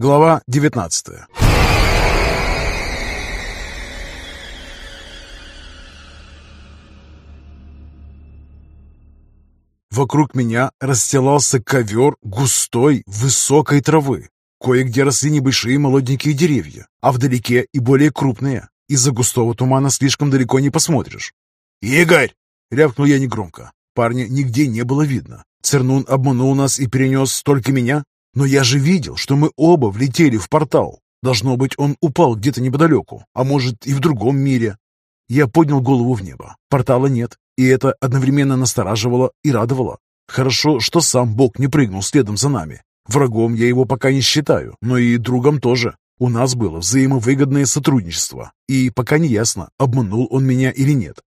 Глава 19 Вокруг меня расстилался ковер густой, высокой травы. Кое-где росли небольшие молоденькие деревья, а вдалеке и более крупные. Из-за густого тумана слишком далеко не посмотришь. «Игорь!» — рявкнул я негромко. Парня нигде не было видно. Цернун обманул нас и перенес только меня. Но я же видел, что мы оба влетели в портал. Должно быть, он упал где-то неподалеку, а может и в другом мире. Я поднял голову в небо. Портала нет, и это одновременно настораживало и радовало. Хорошо, что сам Бог не прыгнул следом за нами. Врагом я его пока не считаю, но и другом тоже. У нас было взаимовыгодное сотрудничество, и пока не ясно, обманул он меня или нет.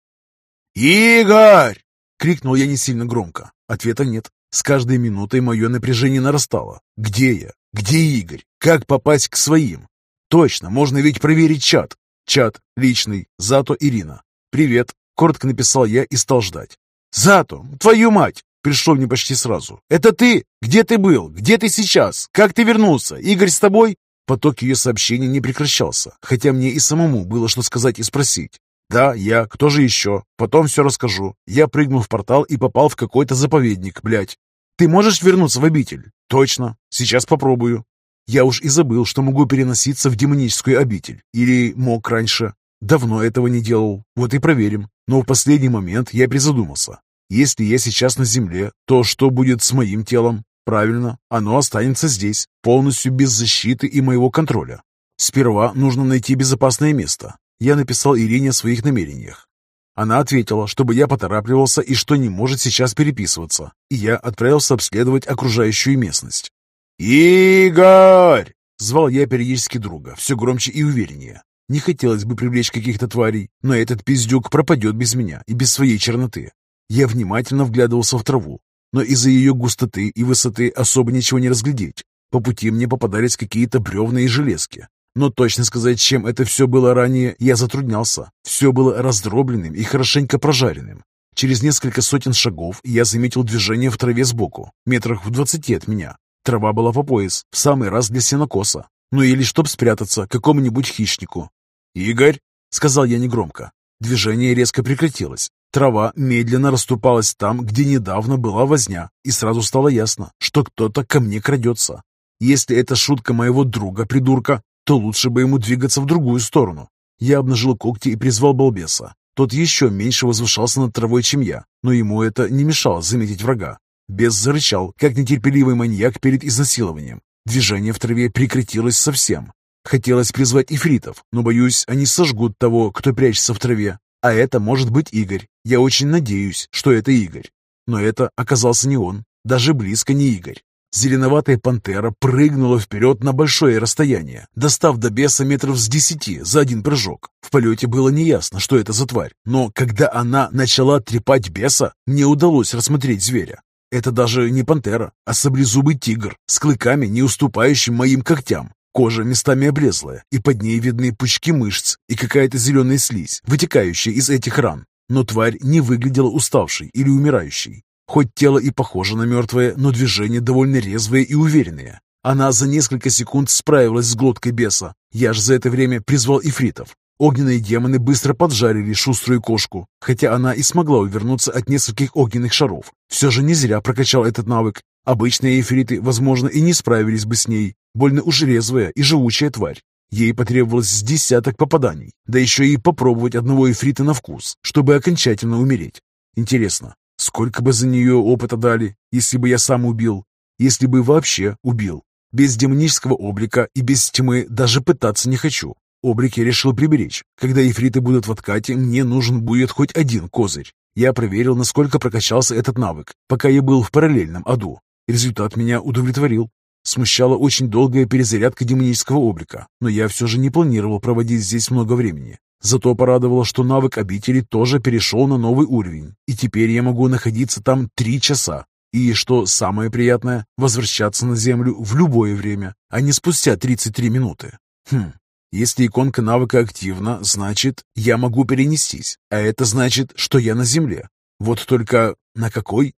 «Игорь!» — крикнул я не сильно громко. Ответа нет. С каждой минутой мое напряжение нарастало. Где я? Где Игорь? Как попасть к своим? Точно, можно ведь проверить чат. Чат личный, Зато Ирина. «Привет», — коротко написал я и стал ждать. «Зато, твою мать!» Пришло мне почти сразу. «Это ты? Где ты был? Где ты сейчас? Как ты вернулся? Игорь с тобой?» Поток ее сообщений не прекращался, хотя мне и самому было что сказать и спросить. «Да, я. Кто же еще? Потом все расскажу. Я прыгнул в портал и попал в какой-то заповедник, блядь. Ты можешь вернуться в обитель?» «Точно. Сейчас попробую». Я уж и забыл, что могу переноситься в демоническую обитель. Или мог раньше. Давно этого не делал. Вот и проверим. Но в последний момент я призадумался. Если я сейчас на земле, то что будет с моим телом? Правильно, оно останется здесь, полностью без защиты и моего контроля. Сперва нужно найти безопасное место. Я написал Ирине о своих намерениях. Она ответила, чтобы я поторапливался и что не может сейчас переписываться, и я отправился обследовать окружающую местность. «Игорь!» — звал я периодически друга, все громче и увереннее. Не хотелось бы привлечь каких-то тварей, но этот пиздюк пропадет без меня и без своей черноты. Я внимательно вглядывался в траву, но из-за ее густоты и высоты особо ничего не разглядеть. По пути мне попадались какие-то бревна и железки. Но точно сказать, чем это все было ранее, я затруднялся. Все было раздробленным и хорошенько прожаренным. Через несколько сотен шагов я заметил движение в траве сбоку, метрах в двадцати от меня. Трава была по пояс, в самый раз для сенокоса. Ну или чтоб спрятаться какому-нибудь хищнику. «Игорь!» — сказал я негромко. Движение резко прекратилось. Трава медленно расступалась там, где недавно была возня, и сразу стало ясно, что кто-то ко мне крадется. Если это шутка моего друга-придурка, то лучше бы ему двигаться в другую сторону. Я обнажил когти и призвал балбеса. Тот еще меньше возвышался над травой, чем я, но ему это не мешало заметить врага. Бес зарычал, как нетерпеливый маньяк перед изнасилованием. Движение в траве прекратилось совсем. Хотелось призвать ифритов, но, боюсь, они сожгут того, кто прячется в траве. А это может быть Игорь. Я очень надеюсь, что это Игорь. Но это оказался не он, даже близко не Игорь. Зеленоватая пантера прыгнула вперед на большое расстояние, достав до беса метров с десяти за один прыжок. В полете было неясно, что это за тварь, но когда она начала трепать беса, мне удалось рассмотреть зверя. Это даже не пантера, а саблезубый тигр с клыками, не уступающим моим когтям. Кожа местами облезлая, и под ней видны пучки мышц и какая-то зеленая слизь, вытекающая из этих ран. Но тварь не выглядела уставшей или умирающей. Хоть тело и похоже на мертвое, но движения довольно резвые и уверенные. Она за несколько секунд справилась с глоткой беса. Я же за это время призвал ифритов. Огненные демоны быстро поджарили шуструю кошку, хотя она и смогла увернуться от нескольких огненных шаров. Все же не зря прокачал этот навык. Обычные эфриты, возможно, и не справились бы с ней. Больно уж резвая и живучая тварь. Ей потребовалось с десяток попаданий, да еще и попробовать одного эфрита на вкус, чтобы окончательно умереть. Интересно, сколько бы за нее опыта дали, если бы я сам убил? Если бы вообще убил? Без демонического облика и без тьмы даже пытаться не хочу. Облик я решил приберечь. Когда эфриты будут в откате, мне нужен будет хоть один козырь. Я проверил, насколько прокачался этот навык, пока я был в параллельном аду. Результат меня удовлетворил. Смущала очень долгая перезарядка демонического облика, но я все же не планировал проводить здесь много времени. Зато порадовало, что навык обители тоже перешел на новый уровень, и теперь я могу находиться там три часа. И, что самое приятное, возвращаться на Землю в любое время, а не спустя 33 минуты. Хм, если иконка навыка активна, значит, я могу перенестись, а это значит, что я на Земле. Вот только на какой?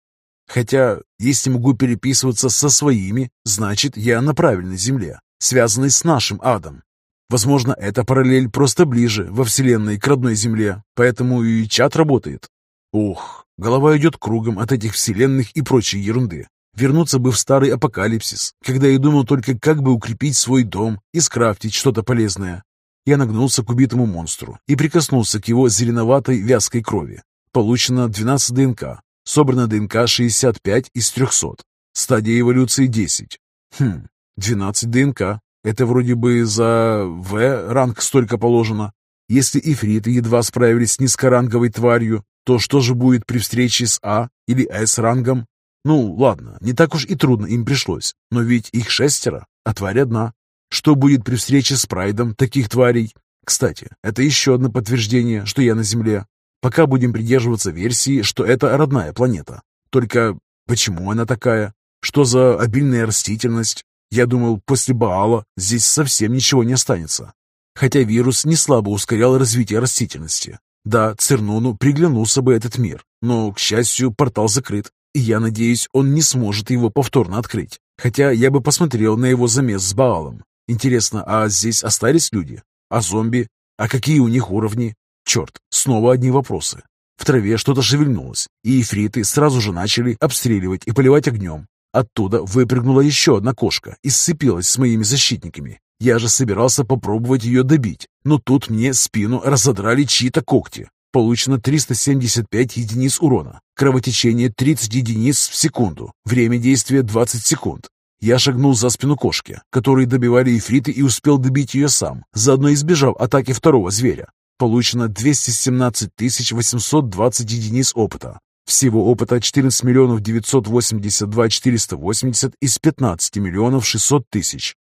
Хотя, если могу переписываться со своими, значит, я на правильной Земле. связанный с нашим адом. Возможно, эта параллель просто ближе во Вселенной к родной Земле, поэтому и чат работает. Ух, голова идет кругом от этих вселенных и прочей ерунды. Вернуться бы в старый апокалипсис, когда я думал только, как бы укрепить свой дом и скрафтить что-то полезное. Я нагнулся к убитому монстру и прикоснулся к его зеленоватой вязкой крови. Получено 12 ДНК. Собрано ДНК 65 из 300. Стадия эволюции 10. Хм, 12 ДНК. Это вроде бы за В ранг столько положено. Если ифриты едва справились с низкоранговой тварью, то что же будет при встрече с А или С рангом? Ну, ладно, не так уж и трудно им пришлось, но ведь их шестеро, а тварь одна. Что будет при встрече с прайдом таких тварей? Кстати, это еще одно подтверждение, что я на Земле. Пока будем придерживаться версии, что это родная планета. Только почему она такая? Что за обильная растительность? Я думал, после Баала здесь совсем ничего не останется. Хотя вирус не слабо ускорял развитие растительности. Да, Цернону приглянулся бы этот мир, но, к счастью, портал закрыт, и я надеюсь, он не сможет его повторно открыть. Хотя я бы посмотрел на его замес с Баалом. Интересно, а здесь остались люди? А зомби? А какие у них уровни? Черт, снова одни вопросы. В траве что-то шевельнулось, и эфриты сразу же начали обстреливать и поливать огнем. Оттуда выпрыгнула еще одна кошка и сцепилась с моими защитниками. Я же собирался попробовать ее добить, но тут мне спину разодрали чьи-то когти. Получено 375 единиц урона. Кровотечение 30 единиц в секунду. Время действия 20 секунд. Я шагнул за спину кошки, которые добивали эфриты и успел добить ее сам, заодно избежав атаки второго зверя. Получено 217 820 единиц опыта. Всего опыта 14 миллионов 982 480 из 15 миллионов 600 тысяч.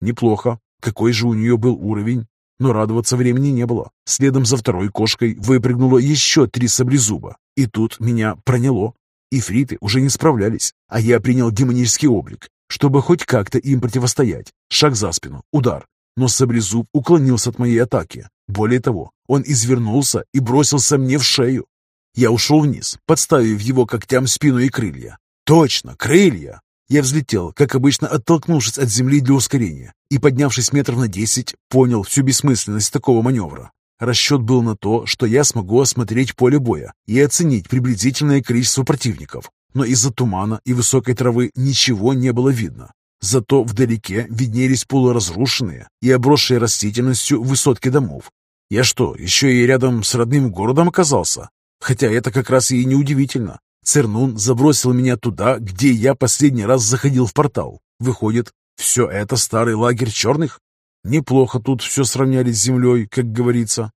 Неплохо. Какой же у нее был уровень? Но радоваться времени не было. Следом за второй кошкой выпрыгнуло еще три саблезуба. И тут меня проняло. Ифриты уже не справлялись, а я принял демонический облик, чтобы хоть как-то им противостоять. Шаг за спину, удар. Но саблезуб уклонился от моей атаки. Более того, он извернулся и бросился мне в шею. Я ушел вниз, подставив его когтям спину и крылья. Точно, крылья! Я взлетел, как обычно, оттолкнувшись от земли для ускорения, и, поднявшись метров на десять, понял всю бессмысленность такого маневра. Расчет был на то, что я смогу осмотреть поле боя и оценить приблизительное количество противников, но из-за тумана и высокой травы ничего не было видно. Зато вдалеке виднелись полуразрушенные и обросшие растительностью высотки домов. Я что, еще и рядом с родным городом оказался? Хотя это как раз и неудивительно. Цернун забросил меня туда, где я последний раз заходил в портал. Выходит, все это старый лагерь черных? Неплохо тут все сравняли с землей, как говорится.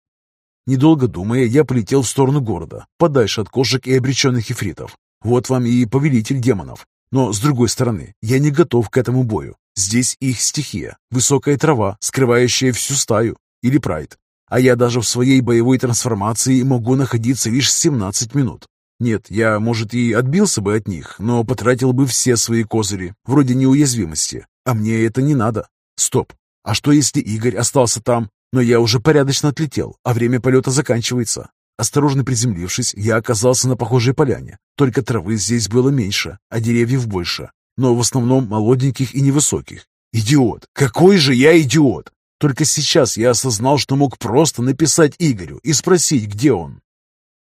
Недолго думая, я полетел в сторону города, подальше от кошек и обреченных ифритов. Вот вам и повелитель демонов. Но, с другой стороны, я не готов к этому бою. Здесь их стихия, высокая трава, скрывающая всю стаю, или прайд. А я даже в своей боевой трансформации могу находиться лишь 17 минут. Нет, я, может, и отбился бы от них, но потратил бы все свои козыри, вроде неуязвимости. А мне это не надо. Стоп. А что, если Игорь остался там, но я уже порядочно отлетел, а время полета заканчивается? Осторожно приземлившись, я оказался на похожей поляне. Только травы здесь было меньше, а деревьев больше. Но в основном молоденьких и невысоких. Идиот! Какой же я идиот! Только сейчас я осознал, что мог просто написать Игорю и спросить, где он.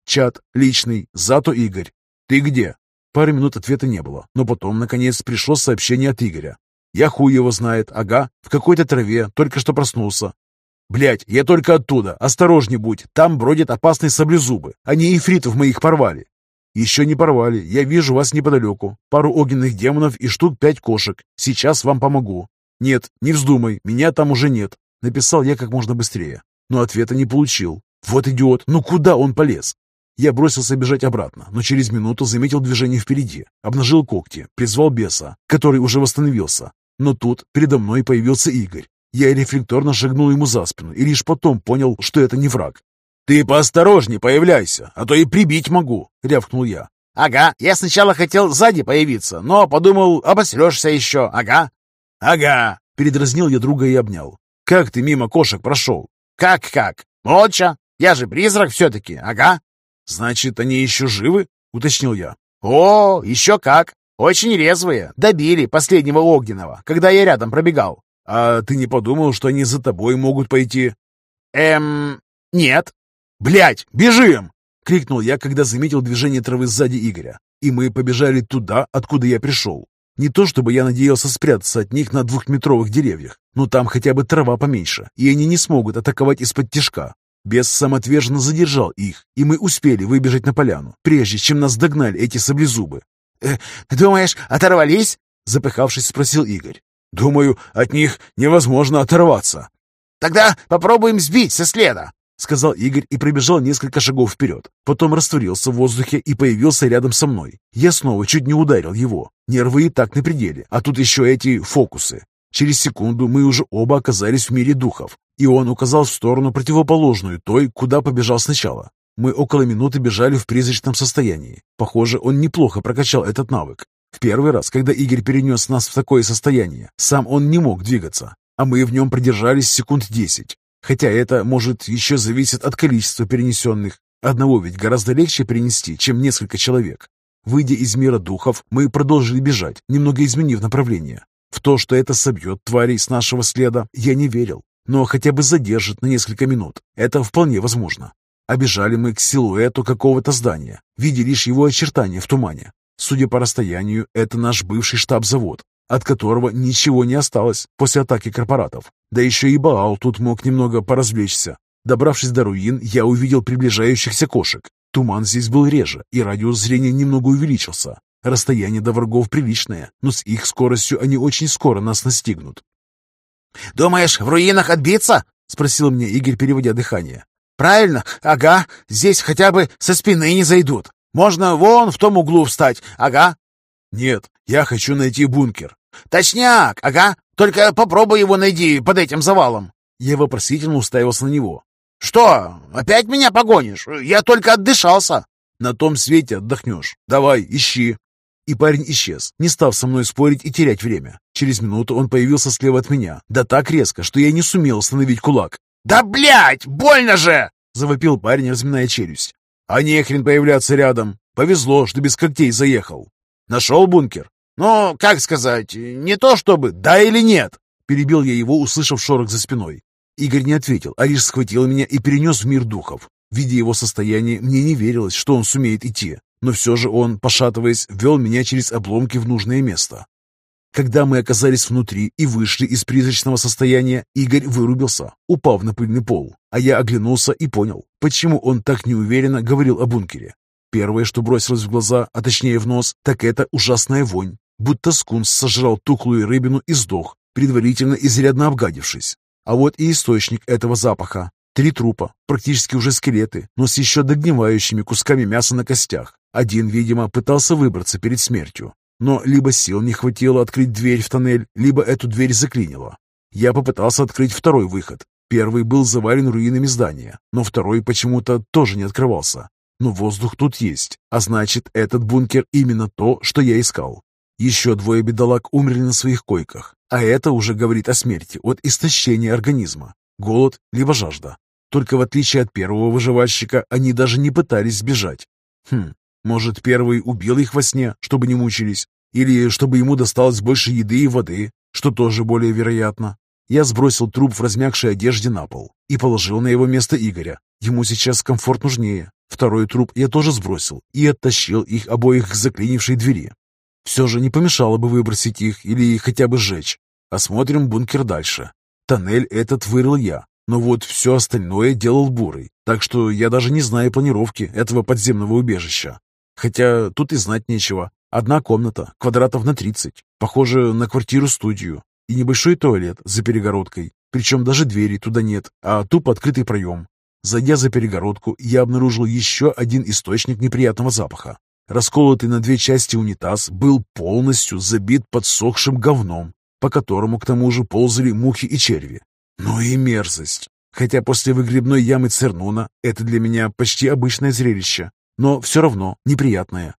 Чат, личный, зато Игорь. Ты где? Пары минут ответа не было, но потом, наконец, пришло сообщение от Игоря. Я хуй его знает, ага, в какой-то траве, только что проснулся. Блять, я только оттуда, осторожней будь, там бродят опасные саблезубы, они ифритов моих порвали. Еще не порвали, я вижу вас неподалеку, пару огненных демонов и штук пять кошек, сейчас вам помогу. Нет, не вздумай, меня там уже нет, написал я как можно быстрее, но ответа не получил. Вот идиот, ну куда он полез? Я бросился бежать обратно, но через минуту заметил движение впереди, обнажил когти, призвал беса, который уже восстановился. Но тут передо мной появился Игорь. Я рефлекторно шагнул ему за спину и лишь потом понял, что это не враг. «Ты поосторожней появляйся, а то и прибить могу!» — рявкнул я. «Ага, я сначала хотел сзади появиться, но подумал, обосрешься еще, ага». «Ага!» — передразнил я друга и обнял. «Как ты мимо кошек прошел?» «Как-как? Молча. Я же призрак все-таки, ага». «Значит, они еще живы?» — уточнил я. «О, еще как! Очень резвые. Добили последнего огненного, когда я рядом пробегал. А ты не подумал, что они за тобой могут пойти?» «Эм... нет». «Блядь, бежим!» — крикнул я, когда заметил движение травы сзади Игоря. И мы побежали туда, откуда я пришел. Не то чтобы я надеялся спрятаться от них на двухметровых деревьях, но там хотя бы трава поменьше, и они не смогут атаковать из-под тишка. Бес самоотверженно задержал их, и мы успели выбежать на поляну, прежде чем нас догнали эти саблезубы. «Э, «Думаешь, оторвались?» — запыхавшись, спросил Игорь. «Думаю, от них невозможно оторваться». «Тогда попробуем сбить со следа», — сказал Игорь и пробежал несколько шагов вперед. Потом растворился в воздухе и появился рядом со мной. Я снова чуть не ударил его. Нервы и так на пределе, а тут еще эти фокусы. Через секунду мы уже оба оказались в мире духов, и он указал в сторону противоположную той, куда побежал сначала. Мы около минуты бежали в призрачном состоянии. Похоже, он неплохо прокачал этот навык. В первый раз, когда Игорь перенес нас в такое состояние, сам он не мог двигаться, а мы в нем продержались секунд десять. Хотя это, может, еще зависит от количества перенесенных. Одного ведь гораздо легче перенести, чем несколько человек. Выйдя из мира духов, мы продолжили бежать, немного изменив направление. В то, что это собьет тварей с нашего следа, я не верил. Но хотя бы задержит на несколько минут. Это вполне возможно. Обежали мы к силуэту какого-то здания, видя лишь его очертания в тумане. Судя по расстоянию, это наш бывший штаб-завод, от которого ничего не осталось после атаки корпоратов. Да еще и Баал тут мог немного поразвлечься. Добравшись до руин, я увидел приближающихся кошек. Туман здесь был реже, и радиус зрения немного увеличился. Расстояние до врагов приличное, но с их скоростью они очень скоро нас настигнут. «Думаешь, в руинах отбиться?» — спросил мне Игорь, переводя дыхание. «Правильно, ага, здесь хотя бы со спины не зайдут. Можно вон в том углу встать, ага». «Нет, я хочу найти бункер». «Точняк, ага, только попробуй его найди под этим завалом». Я вопросительно уставился на него. «Что, опять меня погонишь? Я только отдышался». «На том свете отдохнешь. Давай, ищи». И парень исчез, не став со мной спорить и терять время. Через минуту он появился слева от меня, да так резко, что я не сумел остановить кулак. «Да блять, больно же!» — завопил парень, разминая челюсть. «А не хрен появляться рядом. Повезло, что без когтей заехал. Нашел бункер?» «Ну, как сказать, не то чтобы, да или нет?» Перебил я его, услышав шорох за спиной. Игорь не ответил, а лишь схватил меня и перенес в мир духов. Видя его состояние, мне не верилось, что он сумеет идти, но все же он, пошатываясь, вел меня через обломки в нужное место. Когда мы оказались внутри и вышли из призрачного состояния, Игорь вырубился, упав на пыльный пол, а я оглянулся и понял, почему он так неуверенно говорил о бункере. Первое, что бросилось в глаза, а точнее в нос, так это ужасная вонь, будто скунс сожрал тухлую рыбину и сдох, предварительно изрядно обгадившись. А вот и источник этого запаха. Три трупа, практически уже скелеты, но с еще догнивающими кусками мяса на костях. Один, видимо, пытался выбраться перед смертью. Но либо сил не хватило открыть дверь в тоннель, либо эту дверь заклинило. Я попытался открыть второй выход. Первый был завален руинами здания, но второй почему-то тоже не открывался. Но воздух тут есть, а значит, этот бункер именно то, что я искал. Еще двое бедолаг умерли на своих койках, а это уже говорит о смерти от истощения организма. Голод либо жажда. Только в отличие от первого выживальщика, они даже не пытались сбежать. Хм, может, первый убил их во сне, чтобы не мучились? Или чтобы ему досталось больше еды и воды, что тоже более вероятно? Я сбросил труп в размягшей одежде на пол и положил на его место Игоря. Ему сейчас комфорт нужнее. Второй труп я тоже сбросил и оттащил их обоих к заклинившей двери. Все же не помешало бы выбросить их или хотя бы сжечь. Осмотрим бункер дальше. Тоннель этот вырыл я, но вот все остальное делал Бурый, так что я даже не знаю планировки этого подземного убежища. Хотя тут и знать нечего. Одна комната, квадратов на 30, похоже на квартиру-студию, и небольшой туалет за перегородкой, причем даже двери туда нет, а тупо открытый проем. Зайдя за перегородку, я обнаружил еще один источник неприятного запаха. Расколотый на две части унитаз был полностью забит подсохшим говном, по которому к тому же ползали мухи и черви. Ну и мерзость. Хотя после выгребной ямы Цернуна это для меня почти обычное зрелище, но все равно неприятное.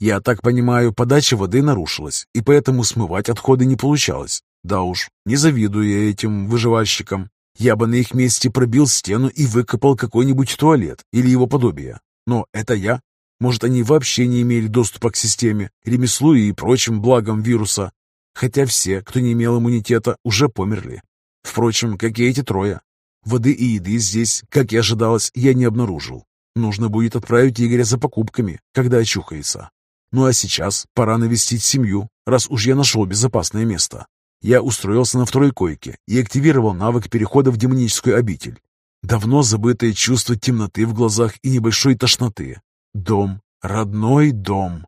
Я так понимаю, подача воды нарушилась, и поэтому смывать отходы не получалось. Да уж, не завидую я этим выживальщикам. Я бы на их месте пробил стену и выкопал какой-нибудь туалет или его подобие. Но это я. Может, они вообще не имели доступа к системе, ремеслу и прочим благам вируса. хотя все, кто не имел иммунитета, уже померли. Впрочем, как и эти трое. Воды и еды здесь, как и ожидалось, я не обнаружил. Нужно будет отправить Игоря за покупками, когда очухается. Ну а сейчас пора навестить семью, раз уж я нашел безопасное место. Я устроился на второй койке и активировал навык перехода в демоническую обитель. Давно забытое чувство темноты в глазах и небольшой тошноты. Дом, родной дом.